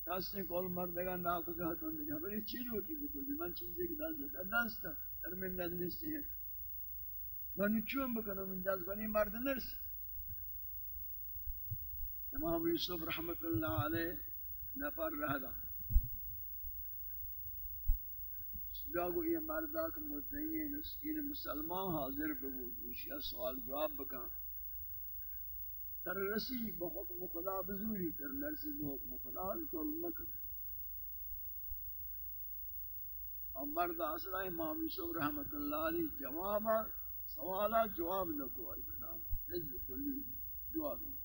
کسی کل مردگان ناکوزه هاتون دیگه. بلی چی رو کی بکلی من چیزی که دست دست دست در ملت نیستی. ہے من چون بکنم این دست؟ کنی مرد نرسی. امام یوسف رحمت اللہ علیہ نفر رہ دا گاگو یہ مردہ کہ مدنی مسکین مسلمان حاضر ببود وشیا سوال جواب بکا تر رسی بحکم خدا بزوری، تر نرسی بحکم خدا تول مکا اور مرد اصلہ امام یوسف رحمت اللہ علیہ جوابا سوالا جواب نکو آئی کنام حجب کلی جواب۔ نکو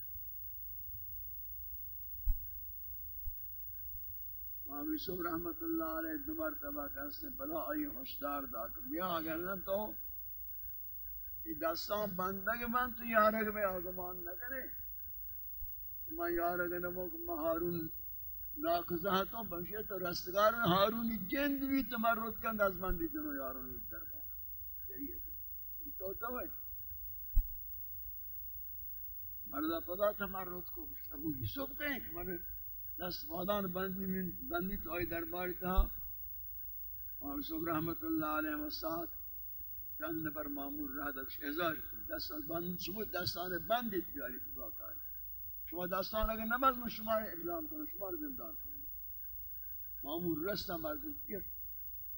امام یوسف رحمت اللہ علیہ دو مرتبہ کہتے ہیں، بلا آئی ہوشدار دا کہ بیا اگر نہ تو؟ یہ دستان بندگ بند تو یارگ میں آگمان نہ کرے۔ میں یارگ نمو کہ میں ہارون ناکزہ بنشے تو رستگار میں ہارونی جند بھی تمرد کند از مندی جنو یارون دربار شریعت تو تو ہے۔ مردہ پدا تمرد کو ابو یوسف کہیں کہ مرد دست مادان بندی من بندی تو آئی درباری تھا امام یوسف رحمت اللہ علیہ وسلم چند نفر معمول رہا دکش ازار دستان بند شما دستان بندی تیاری تو شما دستان اگر نباز من شما رو اقدام کنم شما رو زندان کنم. معمول رستم مرد گیر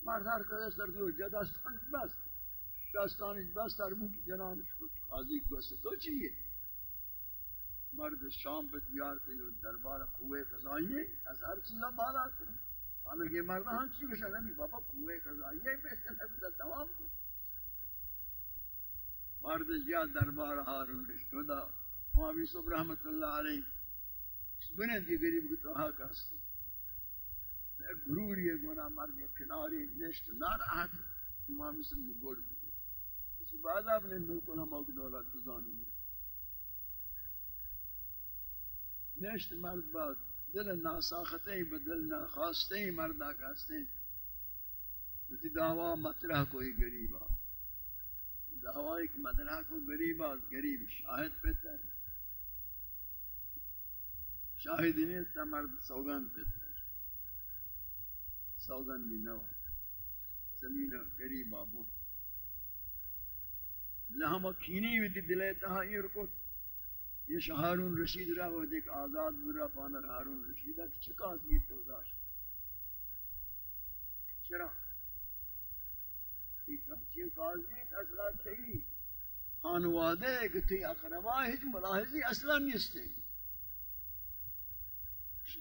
مرد هر کدس در دور جا دستانش بس دستانش بس در مو جنانش کن قاضی بس تو چیه؟ مرد شام پر تیار کئی و دربار قوه قضایی از ہر چیزا بالا کئی ہمیں کہ مرد ہم چی کشا نبی بابا؟ قوه قضایی پیسے نبتا تمام کئی مرد جا دربار حارون شدہ ہمیں صبح رحمت اللہ علیہ بنندی گریب کو توہا کرستے گروری گنا مرد کناری نشت. ناراحت امام مگوڑ گل اسی بعد اپنے بالکل ہم اگنولا تزانی نشت مرد با دل ناساختے با دل ناخواستے مردہ کہستے بتی دعویٰ مطرح کوئی گریبا دعویٰ ایک مطرح کو گریبا گریب شاہد پیتا ہے شاہد نہیں اس مرد سوگن پیتا ہے سوگن بھی نو۔ زمین قریب آبو لہم کینی بھی دلے تحایر کو یہ شہارون رشید رہا، وہ دیکھ آزاد برا پانا ہارون رشیدہ کی چکا یہ تو داشت۔ چرا؟ ایک چین قاضی اصلا چاہیے خانوادے کہ تی اقربا ہج ملاحظی اصلا نیستے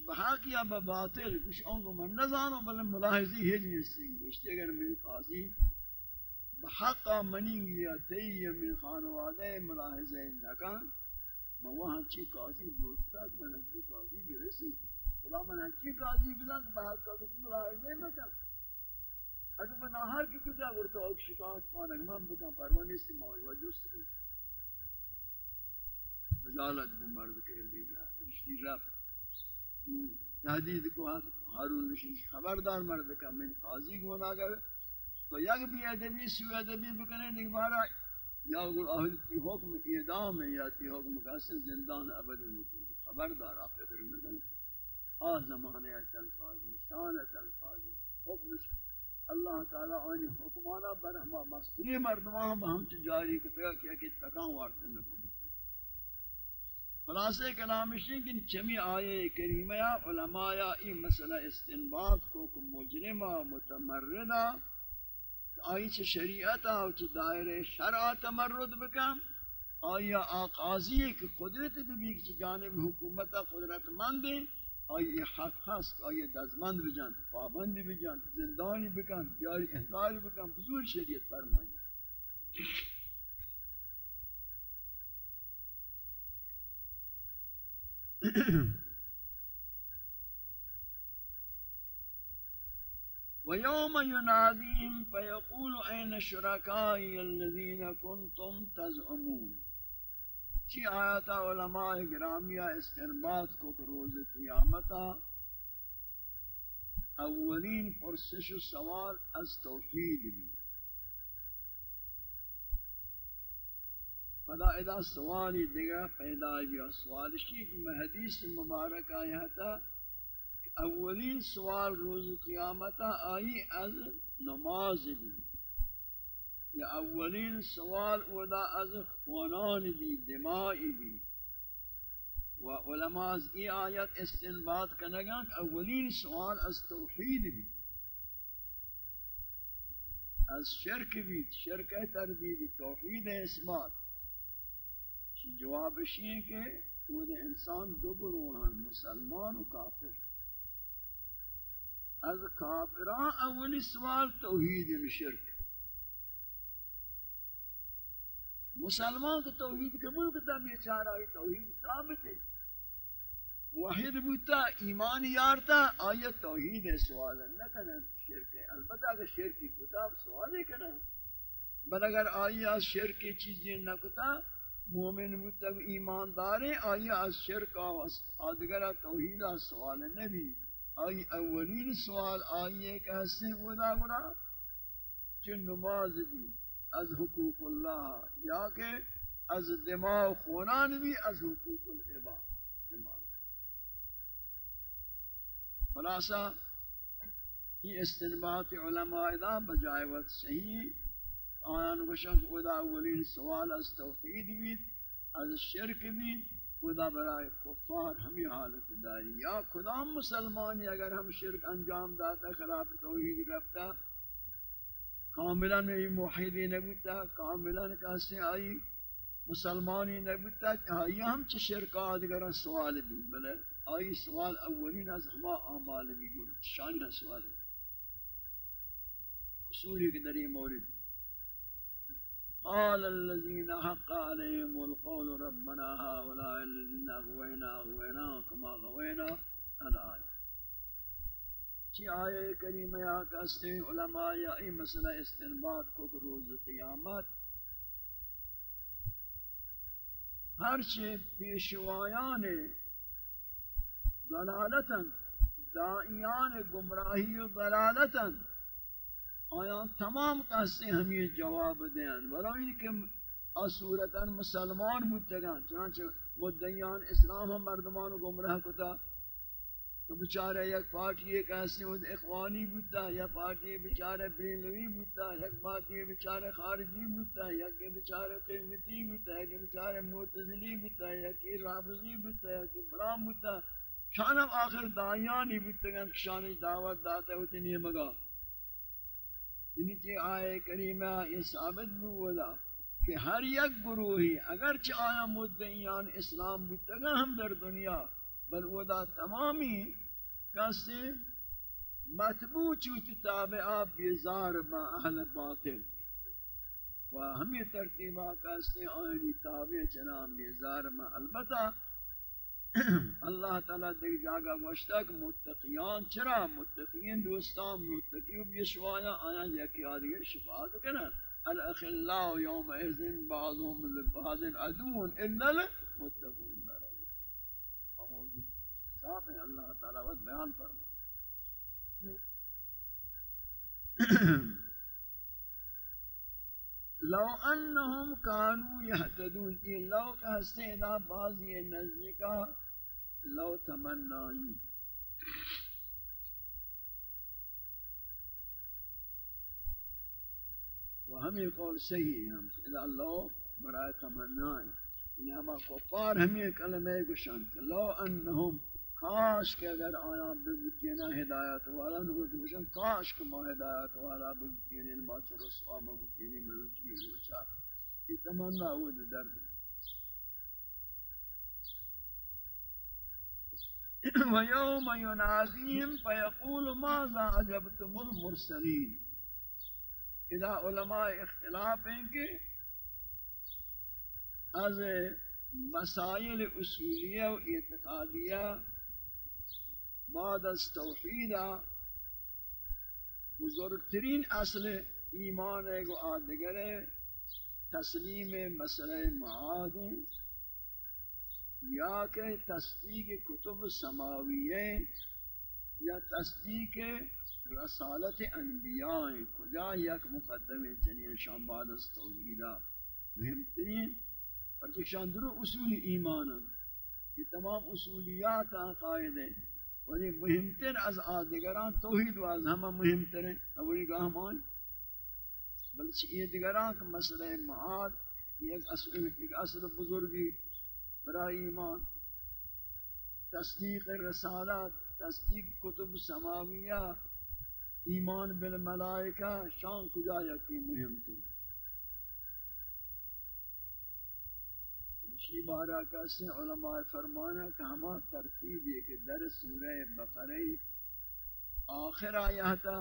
بہا کیا بباطل کچھ ان کو من نزانو بل ملاحظی ہج نیستے گوشتے اگر من قاضی بحقا منی گیا تی من خانوادے ملاحظے نکان میں وہاں چی قاضی دوست تھا میں ہنچی قاضی برسی خدا میں ہنچی قاضی بلا تو بہت کا کسی ملاحظے میں تھا اگر میں ناہار کی کتا گرتا اوک شکایت پانا کہ میں بکن پروانی سے موئی وجہ سے حجالت کو مرد کے لینا رشتی رب. تحدید کو حارون رشید خبردار مرد کا من قاضی کو ناگر تو یک بھی ادبی سوی ادبی بکنے دیکھ بارا یا اگر اہل کی حکم اعدام ہے یا تی حکم قاسم زندان ابدی مکن خبردار آپ فکر نکن۔ آ زمانے اتن قاضی، شان اتن قاضی حکم اللہ تعالی آنی حکمانا بر ہما مصدری مردمان ہم ہم جاری کتگا کیا کہ تکان وارتن نکو خلاصے کلامشی کہ چمی آئے کریمہ علماء ای مسئلہ استنباط کو مجرمہ متمردہ آیی چه شریعت آو و چه دایره شرع تمرد بکم؟ آیا آقازی که قدرت ببی که جانب حکومت قدرت منده آئی حق هست که آیا دزمند بجن پابندی بجن زندانی بکن بیاری احضاری بکن؟ بزور شریعت فرمایی ويوم يناديهم فيقول أين شركائي الذين كنتم تزعمون؟ چی آیات علماء گرامیہ استنباط کو روز قیامتا اولین پرسش و سوال از توحید بھی۔ فدا ادا سوالی دیگا پیدا بیا سوال شیخ مبارک آیا اولین سوال روز قیامت آئی از نماز بھی یا اولین سوال ادا از خونان بھی دمائی بھی و علماء از ای آیت استنباد کنگا کہ اولین سوال از توحید بھی از شرک بھی شرک تردید، توحید اثبات. جواب شیئے کہ وہ انسان دو گروہ ہیں مسلمان و کافر. از کافران اولی سوال توحید شرک۔ مسلمان کو توحید قبول کرتا بیچارہ توحید ثابت ہے۔ موحد بودتا ایمان یارتا آیت توحید ہے، سوال نہ کنا شرک ہے۔ البتہ اگر شرک کی کتاب سوال ہے کنا بل اگر آئی از شرک کی چیزیں نہ کتا، مومن بودتا ایماندار ہے آئی از شرک آدگر توحید سوال نبی۔ آئی اولین سوال آئی ایک ایسے ودا گنا چن نماز بھی از حقوق اللہ، یا کہ از دماغ خونان بھی از حقوق العباد، ایمان۔ خلاصہ، یہ استنباط علماء ادا بجائے وقت صحیح آیان گوشن ادا اولین سوال از توحید بید از شرک بید ادا برای کفار ہمی حالت داری۔ یا کدام مسلمانی اگر ہم شرک انجام داتا خلاف توحید رفتا کاملا نہیں موحدی نبوتا کاملا کسی آئی مسلمانی نبوتا آئی ہم چھ شرک آدگر سوال بھی، بلے آئی سوال اولین از ہما آمال بھی گو شان ہے سوال۔ اصولی کے در یہ مورد۔ قال الذين حق عليهم القول ربنا هؤلاء الذين اغوينا اغوينا كما غوينا الآية. چی آیے کریمہ یا کہتے علماء یا ای مسئلہ استنباد کو کہ روز قیامت ہر چی پیشوایان ضلالتا دائیان گمراہی و آیا تمام کہتے ہمیں جواب دیں ولو ان اصورتا مسلمان بودتگان چنانچہ مدعیان اسلام ہم مردمان گمراہ کتا، تو بچارے یک پارٹی ایک ایسے ود اخوانی بودتا یا پارٹی بچارے بینوی بودتا، یک پارٹی بچارے خارجی بودتا، یک بچارے قیمتی بودتا، یک بچارے معتزلی بودتا، یک رابضی بودتا، یک برام بودتا، شانم آخر دائیانی بودتگن شانی دعوت داتا ہوتی نہیں مگا یعنی آئے کریمہ یہ ثابت بودا کہ ہر یک گروہی اگرچہ آیا مدعیان اسلام بودتگا ہم در دنیا، بل ودا تمامی کسی مطبوع چوتی تابعہ بیزار با اہل باطل۔ و ہمیں ترتیبہ کسی آئینی تابع چنام بیزار ما البتہ اللہ تعالی دیکھ جاگا گوشتا کہ متقیان چرا؟ متقین دوستان متقیون بیشوایا آیا یکی آدگر شفاعت کنا الاخلاء یوم ایزن بعضهم لبعض عدون الا المتقون صاف ہے اللہ تعالی وقت بیان فرما لو انہم کانو یحتدون یہ لو کا حسینہ بازی نزدیکا لو تمنائی و ہمیں قول صحیح ہے ہم اذا لو برای تمنائی یعنی ہما کفار ہمیں کلمہ گشن لو انہم کاش کہ اگر آیا بگتینا ہدایت والا نگو گشن کاش کہ ما ہدایت والا بگتینا ما چرسوا مگتینی ملوچی روچا یہ تمنا ہوا درد ہے ويوم يناديهم فيقول ماذا عجبتم المرسلين اذا علماء اختلاف ہیں کہ از مسائل اصولیہ و اعتقادیہ بعد از توحید بزرگترین اصل ایمان ہے گو آدگر تسلیم مسئلہ معاد ہے یا کہ تصدیق کتب سماویہ یا تصدیق رسالت انبیاء، کجا یک مقدم جنین شان بعد از توحیدہ مہمترین پرچہ درو اصول ایمان یہ تمام اصولیات قائد ہیں. ولی مہمتر از آدگران توحید و از ہمہ مہمتر ہیں. اولی گاہ مان بلچہ یہ دگران کا مسئلہ معاد ایک اصل بزرگی برای ایمان، تصدیق رسالات تصدیق کتب سماویہ، ایمان بالملائکہ، شان کجا یکی مهم تھی اسی بارہ کسی علماء فرمانا کہ ہما ترتیب یہ کہ در سورہ بقرہ آخر آیاتا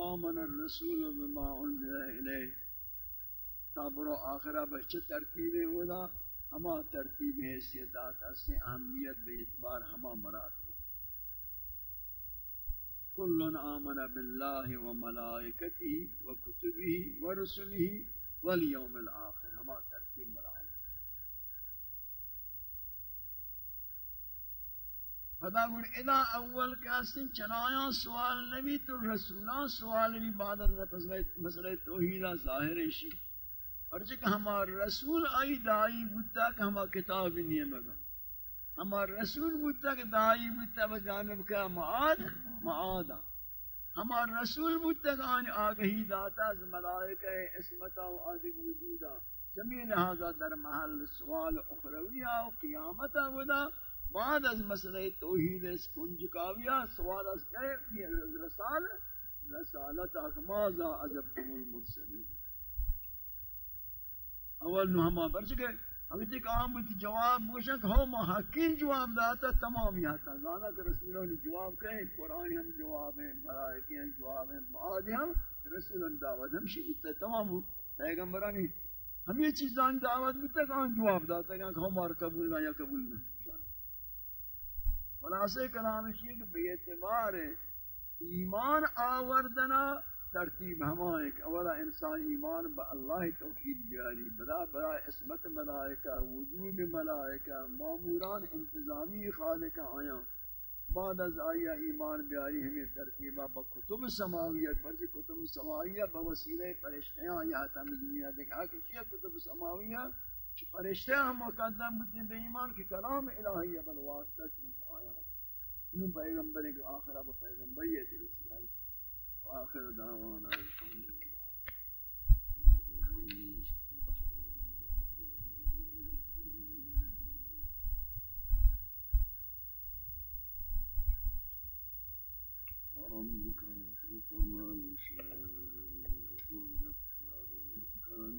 آمن الرسول بما انزل الیہ تابرو آخرہ بچے ترتیب ہودا ہما ترتیب حیثیت آتا سے اہمیت بے اعتبار ہما مراد کل آمن باللہ و ملائکتی و کتبی و رسلی والیوم الاخر۔ ہما ترتیب مراد خدا گوڑ ادا اول کاسن چنایاں سوال نبی تو رسولان سوال بھی بعد از مسئلہ توحیدہ ظاہر شی۔ اور کہ ہمارا رسول آئی دائی بودتا کہ ہمارا کتاب نہیں مگا۔ ہمارا رسول بودتا کہ دائی بودتا بجانب کا معاد معادا ہمارا رسول بودتا کہ آنی آگہی داتا از ملائکہ اسمتا و آدھگ وجودا جمعی لہذا در محل سوال اخرویہ و قیامتا ودا بعد از مسئلہ توحید اس کنجکاویہ، سوال از کہے رسال رسالت اکمازا عجبتم المرسلین۔ اول نو ہما پر چکے اگر تک آم بودتی جواب موشن کہ ہو محقین جواب داتا، تمام یہاں زانا کہ رسولوں نے جواب کہیں قرآن ہم جواب ہیں ملائکی ہم جواب ہیں معادی ہم رسولوں دعوت ہم شکتا تمام ہو پیغمبرانی ہم یہ چیز دان دعوت بھی تک آن جواب داتا کہ ہم قبول نہ یا قبول نہ۔ خلاصے کلام یہ کہ بے اعتبار ایمان آوردنا ترتیب ہمائیں کہ اولا انسان ایمان با اللہ توحید بیاری بدا بدا اسمت ملائکہ، وجود ملائکہ معموران انتظامی خالق آیا بعد از آیا ایمان بیاری، ہمیں ترتیبہ با کتب سماویت پر سے کتب سماویہ با وسیلہ پرشتیاں یا تم دنیا دیکھا کہ یہ کتب سماویہ؟ پرشتیاں ہم مقدم بتنے بے ایمان کی کلام الہیہ بل واسطہ آیا انہوں پیغمبری کے آخرہ با پیغمبری ہے رسول وآخر دعوانا الحمد لله. وربك يخلق ما يشاء ويختار من كان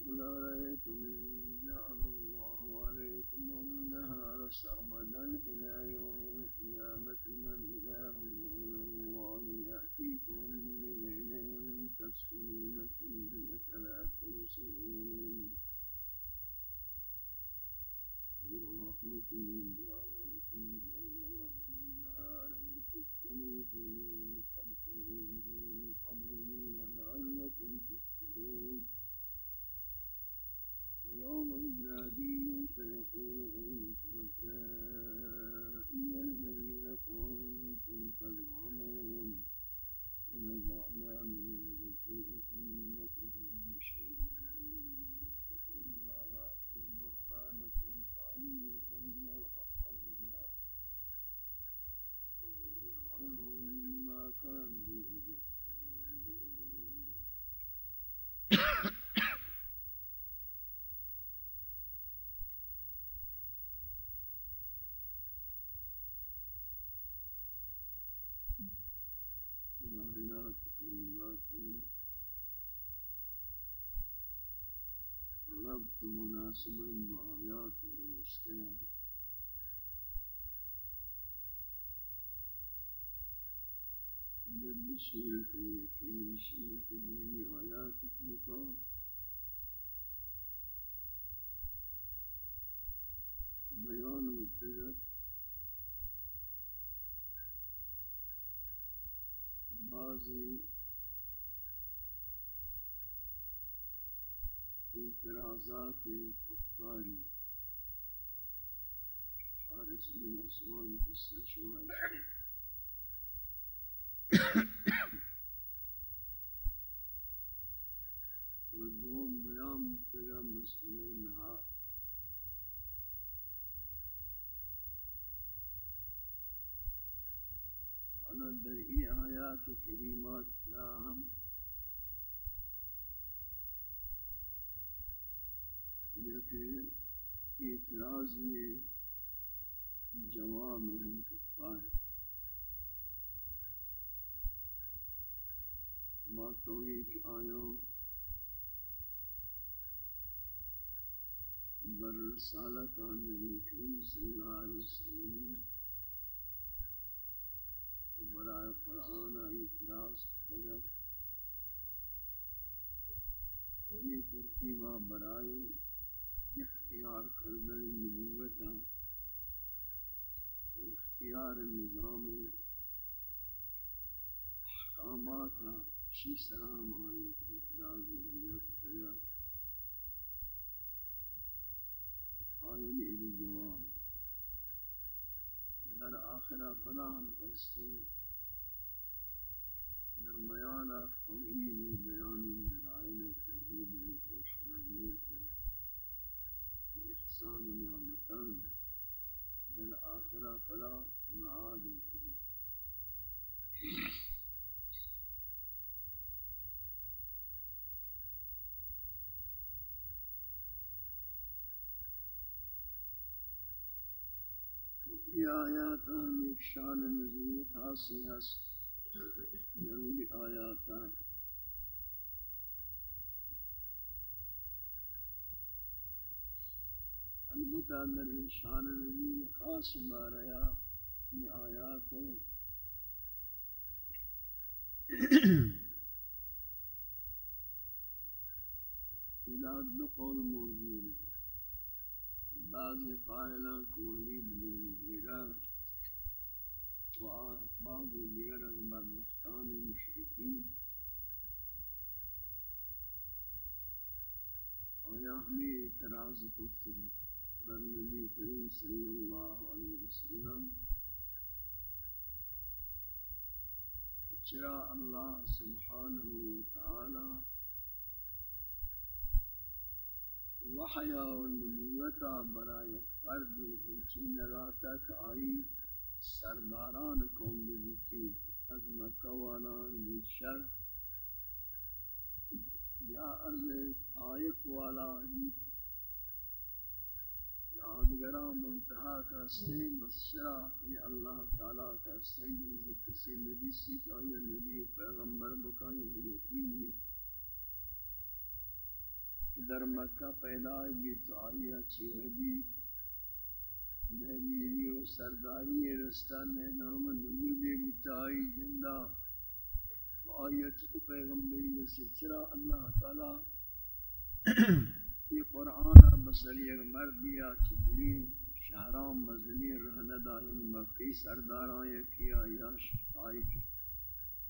قل أرأيتم إن جعل الله عليكم النهار سرمدا إلى يوم القيامة من إله غير الله يأتيكم بليل تسكنون فيه أفلا تبصرون. برحمته جعل لكم الليل والنهار لتسكنوا فيه وتبتغوا من فضله ولعلكم تشكرون ويوم تزعمون ونزعنا من كل أمة فقلنا هاتوا برهانكم فعلموا أن الحق الآيات كلمات ربط مناسبا بآيات الاستعانة بسهولتك يمشي في جميع آياتك لطاف بيان مبتدأ بعضی اعتراضات کفار حارس بن عثمان استشهاد شوائے و دوم مسئلہ نعات حالا در ای آیات کریمات راہم یک اعتراض میں جواب میں ہم کفار ما توریک آیاں بر رسالت نبی کریم صلی اللہ علیہ وسلم برائے قرآن اعتراض کرت یہ ترتیبہ برائے اختیار کردن نبوتا اختیار نظام احکامات شی سلام آئی اعتراض دیت دیت آئین ایلی جواب در آخرہ فلا ہم کرستے در میان توحید بیان دلائل توحید وحدانیت احسان در آخرہ فلا معاد یہ آیات ہم ایک شان نزول خاصی ہست نولی آیات البتہ در یہ شان نزول خاص باریا یہ آیات ہے الاد نقول موجود. ہے بعض قائلان کو ولید مغیرہ و بعض دیگر از بدبختان مشرکین آیا ہمیں اعتراض کرتے ہیں؟ بر نبی کریم صلی اللہ علیہ وسلم چرا اللہ سبحانہ وتعالی وحیا و نبوتا برای فردی ہنچی نگاتا کہ آئی سرداران قوم بجیتی از مکہ والان بیشر یا از طائف والا یا ادگران منتحا کا سین بسرا یہ اللہ تعالیٰ کا سین کسی نبی سیکھا یا نبی و پیغمبر بکائیں یتیم در مکہ پیدا ہوئی تو آئی اچھی ودی میری و سرداری رستہ نے نام نمودی بتائی زندہ۔ آئی اچھی تو پیغمبری سے چرا اللہ تعالی یہ قرآن بسری ایک مردیا چدرین شہرام مزنی رہندہ یعنی مکی سرداران یا کیا یا شتائی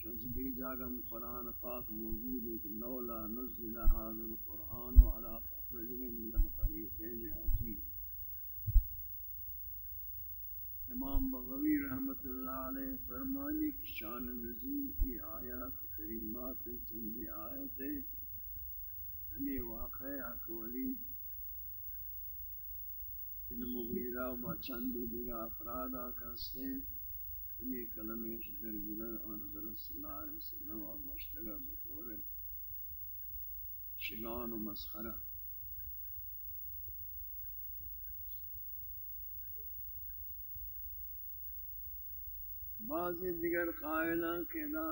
چونچہ دیکھ جاگا قرآن پاک موجود ہے کہ لولا نزل هذا القرآن على رجل من القريتين عظيم۔ امام بغوی رحمت اللہ علیہ فرمانی کی شان نزول کی آیات کریمات چندی آیت ہمیں واقع اکولی ان مغیرہ و چندی دیگا افراد آکاستے ہیں۔ ہمیں کلمہ در گزر آن حضرت صلی اللہ علیہ وسلم و مشتغل بطور شگان و مسخرہ بعضی دیگر قائلان کے دا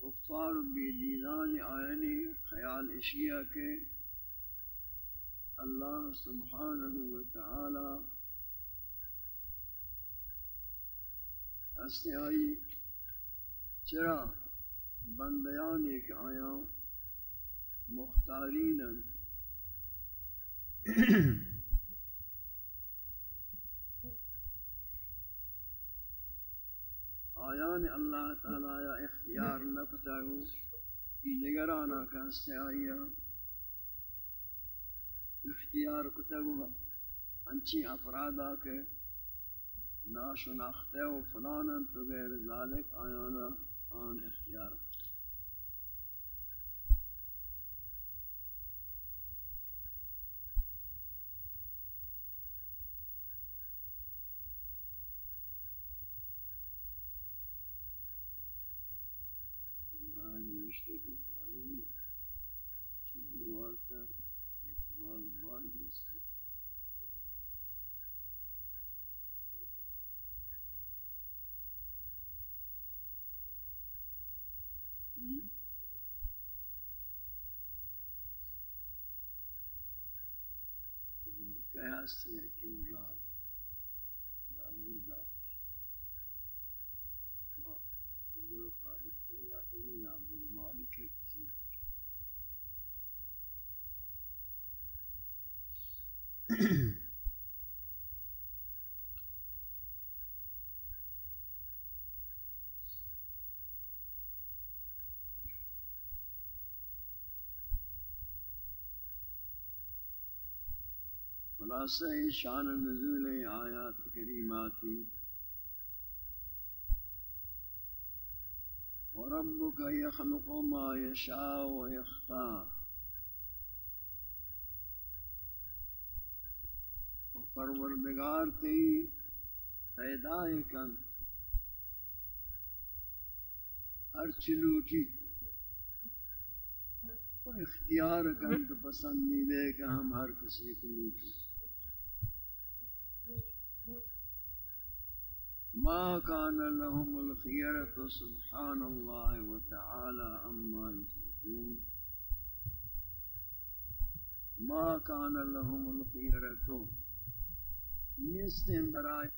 کفار بیدینان آئینی خیال اشیاء کے اللہ سبحانہ وتعالی ہستے آئی، چرا بندیان ایک آیا مختارین آیان اللہ تعالی یا اختیار نکتا ہو نگرانا کا ہستے آئی اختیار کتا ہو انچی افراد آکے ناشناخته و فلانن تو غیر ذالک آیانا آن اختیار. نوشته که کہ ہستی ہے کیوں رات دازی دار جو خالق سے یا کہیں عبد المالک کسی Mm-hmm. خلاصہ شان نزول آیات کریماتی وربك يخلق ما يشاء ويختار پروردگار تی پیدا کن۔ ہر چلوٹی اختیار کن تو پسندیدے کہ ہم ہر کسی کو لوٹی ما كان لهم الخيرة، سبحان الله وتعالى أما يشركون. ما كان لهم الخيرة. نستم برای